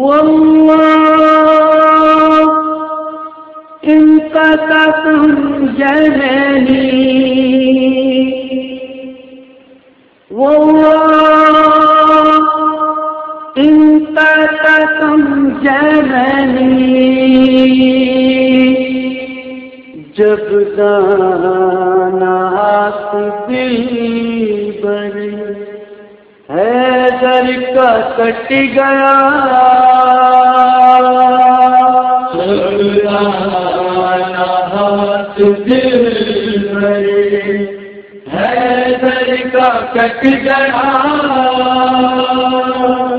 والله إن قتتم والله إن جب دانات دل بری حیدر کا کٹ گیا ہاتھ دل بری حیدر کا کٹ گیا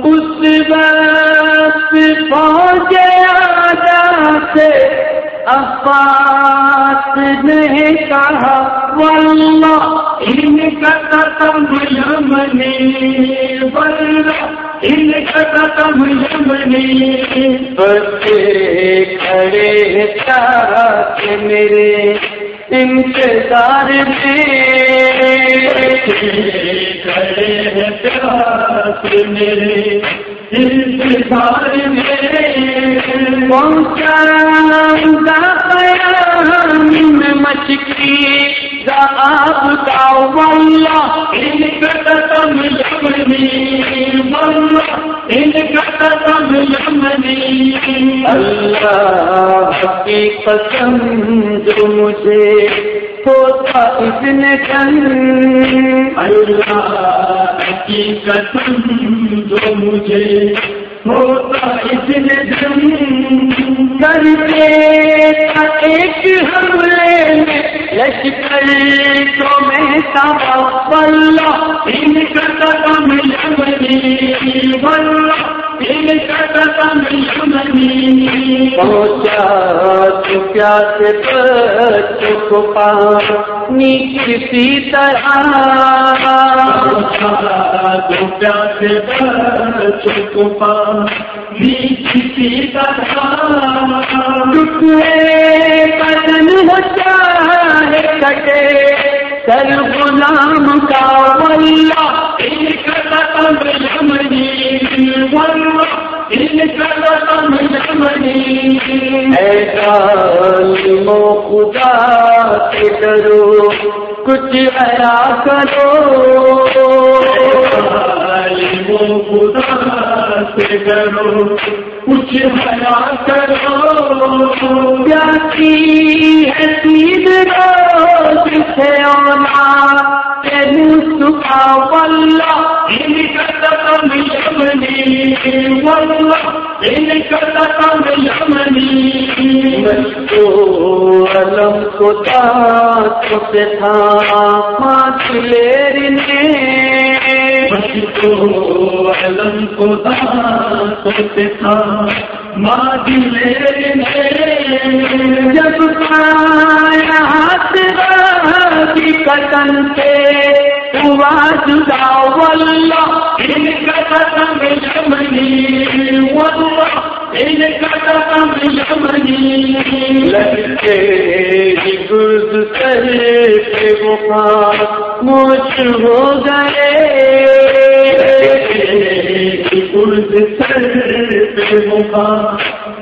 اس وقت پہنچ جاتے افات نے کہا واللہ ان کا ختم یمنی ان کا ختم یمنی بچے کھڑے میرے انتظار میں کھڑے ہیں میرے انتظار میں پہنچا مچکی آپ کا واللہ ان کا یمنی واللہ ان یمنی اللہ کی قسم جو مجھے، ہوتا کن اللہ کی قسم جو مجھے ہوتا اتنے دن کرتے ایک حملے میں لشکر تو میں سب واللہ ان کا قدم یمنی واللہ ان کا قدم یمنی پہنچا تو پیاسے بچوں کو پانی کسی طرح دو پیاسے بچوں کو پانی کسی طرح ٹکڑے بدن ہوتا ہے کٹے سر غلام کا واللہ ان کا یمنی ان کا یمنی خدا سے ڈرو، کچھ ایا کرو۔ سے کرو کچھ حیا کرو ہے سید روز سے سکھا واللہ ان قدم یمنی واللہ ان قدم یمنی مجھو علم کو تاکو سے تھا مات کو علم کو دانتے تھا ماں دلے جب کی ہوا جدا واللہ ان کا قدم یمنی واللہ ان کا قدم یمنی لگتے ہی گرد سر پہ مجھ ہو گئے پہ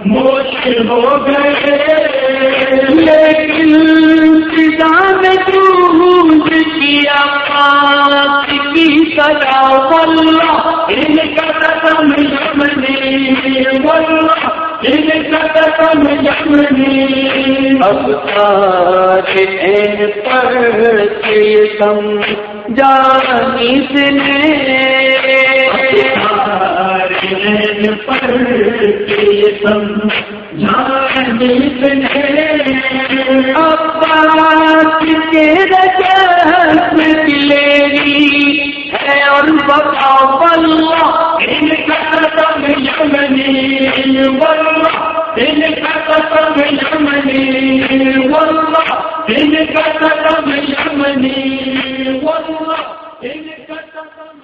مشکل ہو گئے۔ لیکن فضا میں کیا پاک کی واللہ، ان کا قدم یمنی واللہ، ان کا قدم یمنی اب این پر کے جانی سارے پر کے سم جانے عباس کے رجس کلیری ہے۔ اور بقا واللہ ان کا قدم یمنی واللہ ان کا قدم یمنی واللہ ان کا قدم یمنی واللہ ان کا قدم